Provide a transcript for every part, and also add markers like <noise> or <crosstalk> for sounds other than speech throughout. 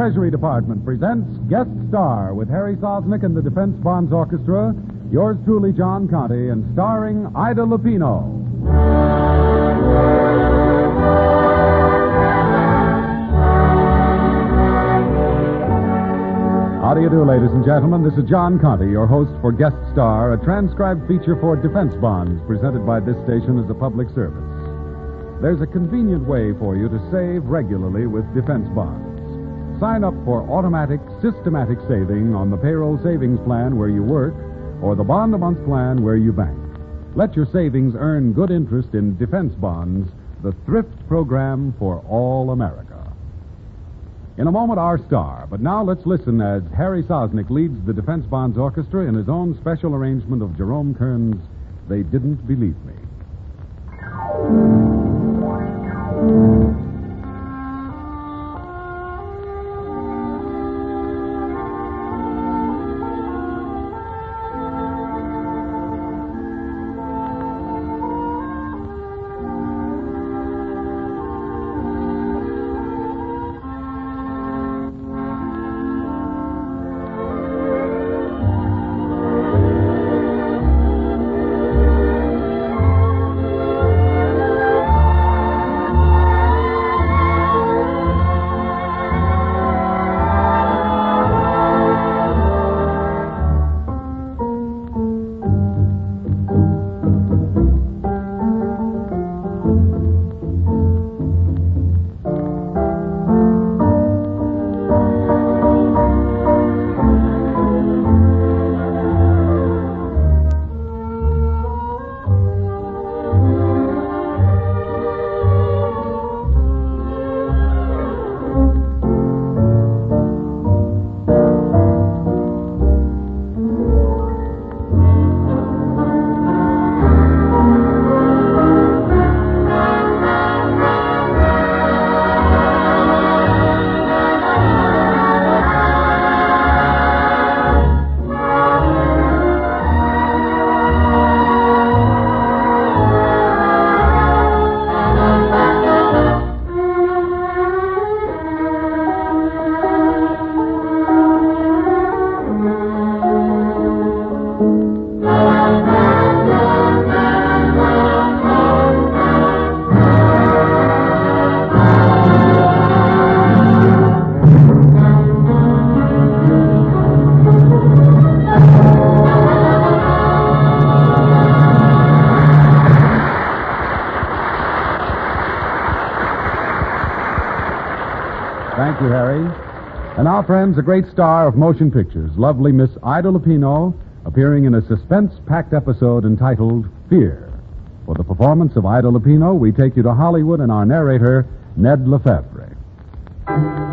Treasury Department presents Guest Star with Harry Sosnik and the Defense Bonds Orchestra, yours truly, John Conte, and starring Ida Lupino. How do you do, ladies and gentlemen? This is John Conte, your host for Guest Star, a transcribed feature for Defense Bonds presented by this station as a public service. There's a convenient way for you to save regularly with defense bonds. Sign up for automatic, systematic saving on the payroll savings plan where you work or the bond a month plan where you bank. Let your savings earn good interest in defense bonds, the thrift program for all America. In a moment, our star. But now let's listen as Harry Sosnik leads the Defense Bonds Orchestra in his own special arrangement of Jerome Kern's They Didn't Believe Me. Friends, a great star of motion pictures, lovely Miss Ida Lupino, appearing in a suspense packed episode entitled Fear. For the performance of Ida Lupino, we take you to Hollywood and our narrator, Ned LeFevre.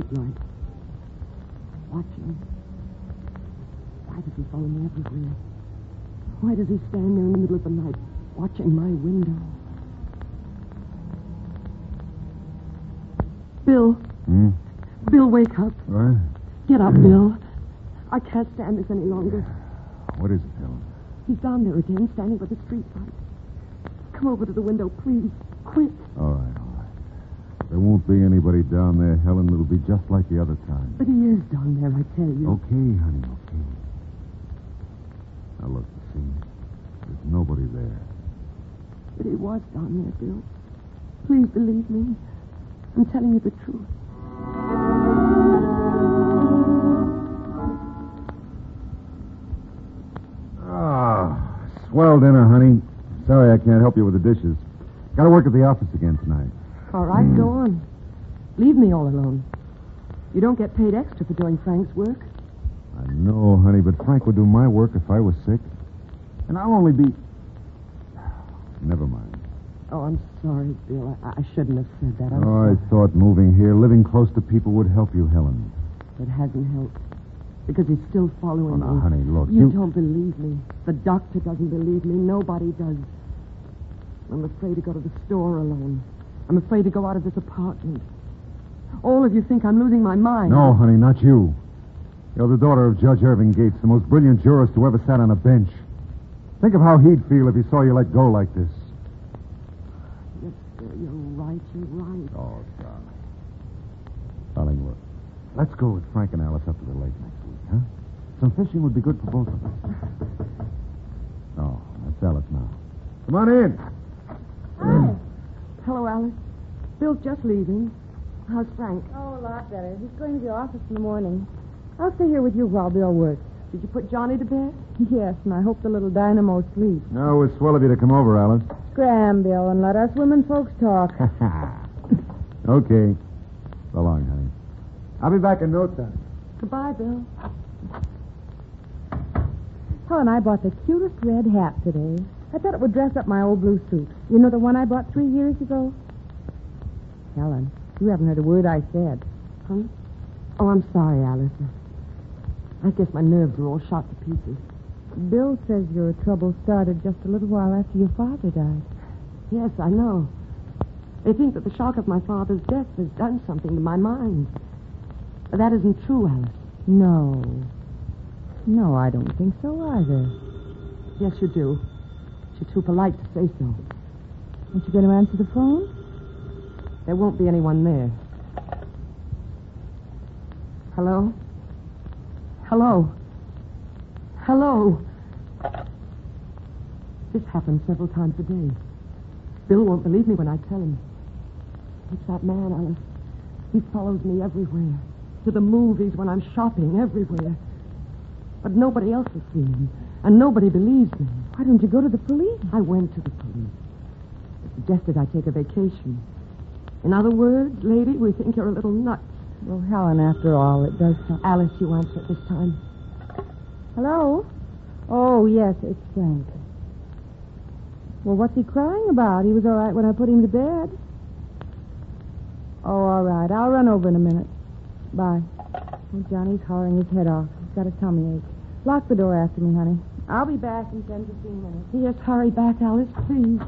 The. Watching. Why does he follow me everywhere? Why does he stand there in the middle of the night watching my window? Bill. Hmm? Bill, wake up. What? Get up, Bill. I can't stand this any longer. What is it, Helen? He's down there again, standing by the street light. Come over to the window, please. Quick. All right, all right. There won't be anybody down there, Helen. It'll be just like the other time. But he is down there, I tell you. Okay, honey, okay. Now look, see, there's nobody there. But he was down there, Bill. Please believe me. I'm telling you the truth. Ah, swell dinner, honey. Sorry I can't help you with the dishes. Got to work at the office again tonight. All right, go on. Leave me all alone. You don't get paid extra for doing Frank's work. I know, honey, but Frank would do my work if I was sick. And I'll only be. Never mind. Oh, I'm sorry, Bill. I, I shouldn't have said that. I'm Oh. I thought moving here, living close to people would help you, Helen. It hasn't helped. Because he's still following Oh, now, me. honey, look, You, you- don't believe me. The doctor doesn't believe me. Nobody does. I'm afraid to go to the store alone. I'm afraid to go out of this apartment. All of you think I'm losing my mind. No, honey, not you. You're the daughter of Judge Irving Gates, the most brilliant jurist who ever sat on a bench. Think of how he'd feel if he saw you let go like this. Yes, sir, you're right. You're right. Oh, darling. Darling, look. Let's go with Frank and Alice up to the lake next week, huh? Some fishing would be good for both of us. Oh, that's Alice now. Come on in. Hi. Hello, Alice. Bill's just leaving. How's Frank? Oh, a lot better. He's going to the office in the morning. I'll stay here with you while Bill works. Did you put Johnny to bed? Yes, and I hope the little dynamo sleeps. No, it's swell of you to come over, Alice. Scram, Bill, and let us women folks talk. <laughs> okay. So long, honey. I'll be back in no time. Goodbye, Bill. Helen, I bought the cutest red hat today. I thought it would dress up my old blue suit. You know the one I bought three years ago? Helen, you haven't heard a word I said. Huh? Oh, I'm sorry, Alice. I guess my nerves are all shot to pieces. Bill says your trouble started just a little while after your father died. Yes, I know. They think that the shock of my father's death has done something to my mind. But that isn't true, Alice. No. No, I don't think so either. Yes, you do. You're too polite to say so. Aren't you going to answer the phone? There won't be anyone there. Hello? Hello? Hello? This happens several times a day. Bill won't believe me when I tell him. It's that man, Alice. He follows me everywhere. To the movies, when I'm shopping, everywhere. But nobody else has seen him. And nobody believes me. Why don't you go to the police? I went to the police. They suggested I take a vacation. In other words, lady, we think you're a little nuts. Well, Helen, after all, it does sound... Alice, you answer it this time. Hello? Oh, yes, it's Frank. Well, what's he crying about? He was all right when I put him to bed. Oh, all right. I'll run over in a minute. Bye. Oh, Johnny's hollering his head off. He's got a tummy ache. Lock the door after me, honey. I'll be back in 10, 15 minutes. Yes, hurry back, Alice, please.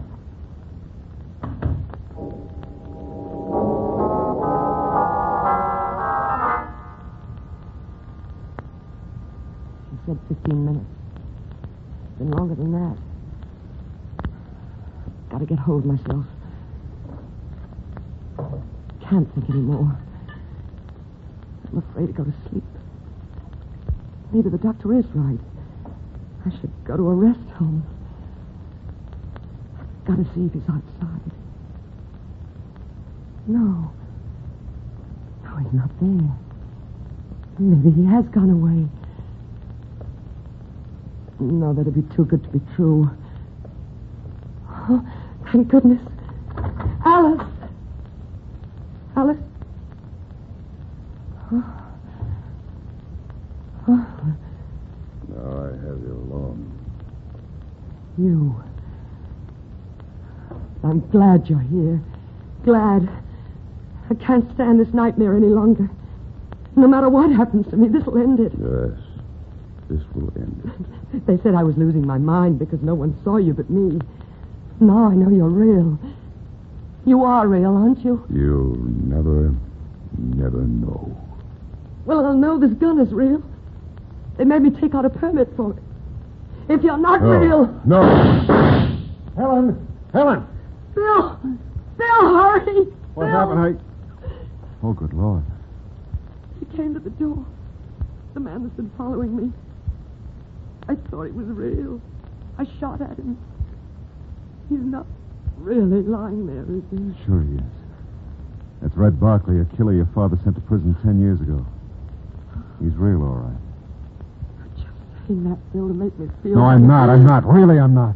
Said 15 minutes. It's been longer than that. Gotta get hold of myself. Can't think anymore. I'm afraid to go to sleep. Maybe the doctor is right. I should go to a rest home. I've got to see if he's outside. No. No, he's not there. Maybe he has gone away. No, that'd be too good to be true. Oh, thank goodness. Alice! Alice? Oh. Oh. Now I have you alone. You. I'm glad you're here. Glad. I can't stand this nightmare any longer. No matter what happens to me, this'll end it. Yes, this will end it. They said I was losing my mind because no one saw you but me. Now I know you're real. You are real, aren't you? You'll never, never know. Well, I'll know this gun is real. They made me take out a permit for it. If you're not No. real. No. Helen! Helen! Bill! Bill, hurry! What Bill! happened? I. Oh, good Lord. He came to the door. The man that's been following me. I thought he was real. I shot at him. He's not really lying there, is he? Sure he is. That's Red Barkley, a killer your father sent to prison ten years ago. He's real, all right. You're just saying that, Bill, to make me feel. No, like I'm not. I'm not. Really, I'm not.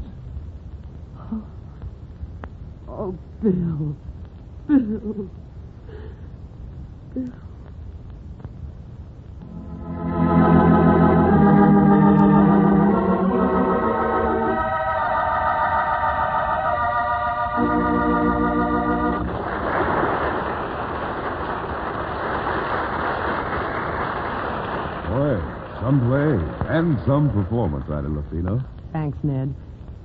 Oh, Bill. Bill. Bill. Some play and some performance out of Lupino. Thanks, Ned.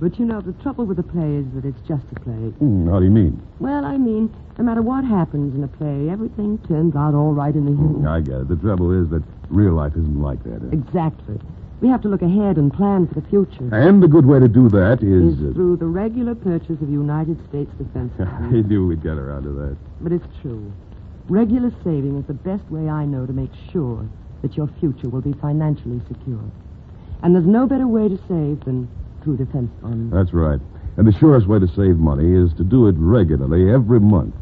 But you know, the trouble with a play is that it's just a play. Hmm, how do you mean? Well, I mean, no matter what happens in a play, everything turns out all right in the end. I get it. The trouble is that real life isn't like that. eh? Exactly. We have to look ahead and plan for the future. And the good way to do that is. Is through the regular purchase of United States defense <laughs> I knew we'd get around to that. But it's true. Regular saving is the best way I know to make sure that your future will be financially secure. And there's no better way to save than through defense bonds. That's right. And the surest way to save money is to do it regularly every month.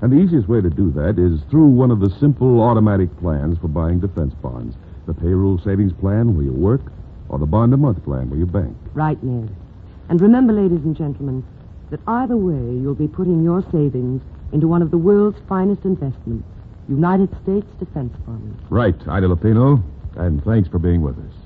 And the easiest way to do that is through one of the simple automatic plans for buying defense bonds the payroll savings plan where you work, or the bond a month plan where you bank. Right, Ned. And remember, ladies and gentlemen, that either way you'll be putting your savings into one of the world's finest investments, United States defense bonds. Right, Ida Lupino. And thanks for being with us.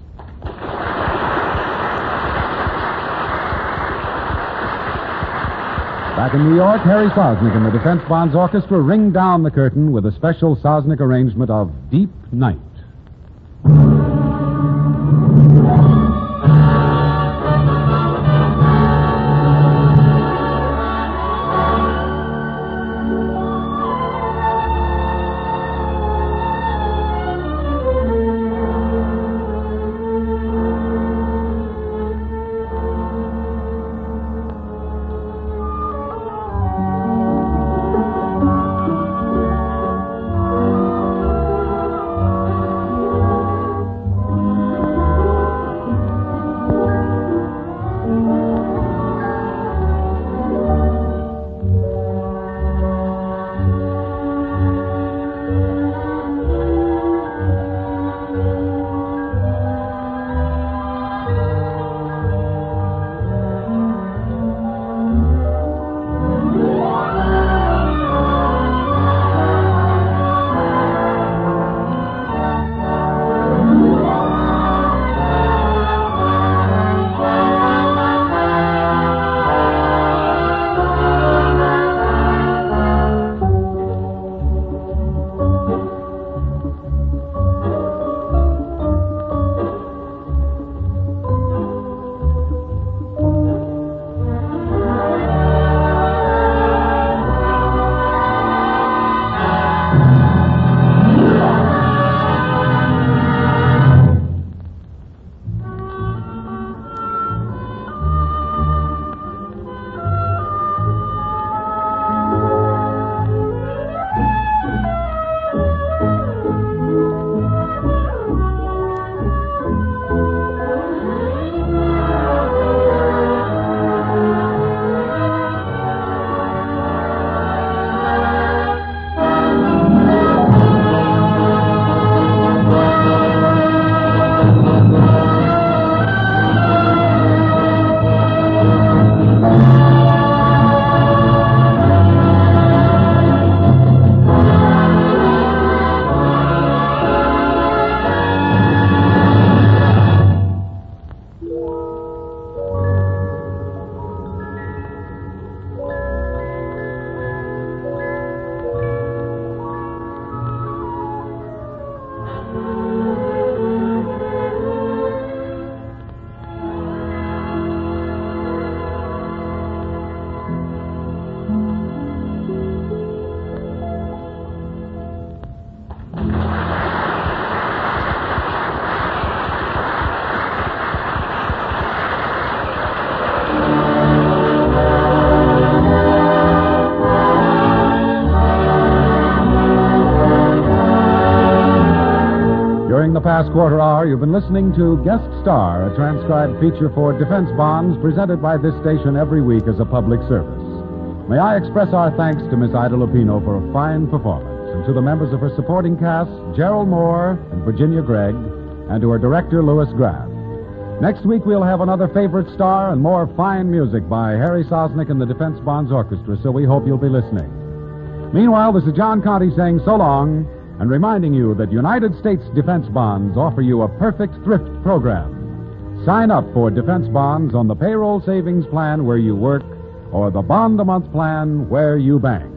Back in New York, Harry Sosnik and the Defense Bonds Orchestra ring down the curtain with a special Sosnik arrangement of Deep Night. Past quarter hour, you've been listening to Guest Star, a transcribed feature for defense bonds presented by this station every week as a public service. May I express our thanks to Miss Ida Lupino for a fine performance, and to the members of her supporting cast, Gerald Moore and Virginia Gregg, and to her director, Louis Graff. Next week, we'll have another favorite star and more fine music by Harry Sosnik and the Defense Bonds Orchestra, so we hope you'll be listening. Meanwhile, this is John Conte saying so long and reminding you that United States defense bonds offer you a perfect thrift program. Sign up for defense bonds on the payroll savings plan where you work or the bond a month plan where you bank.